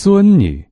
孙女。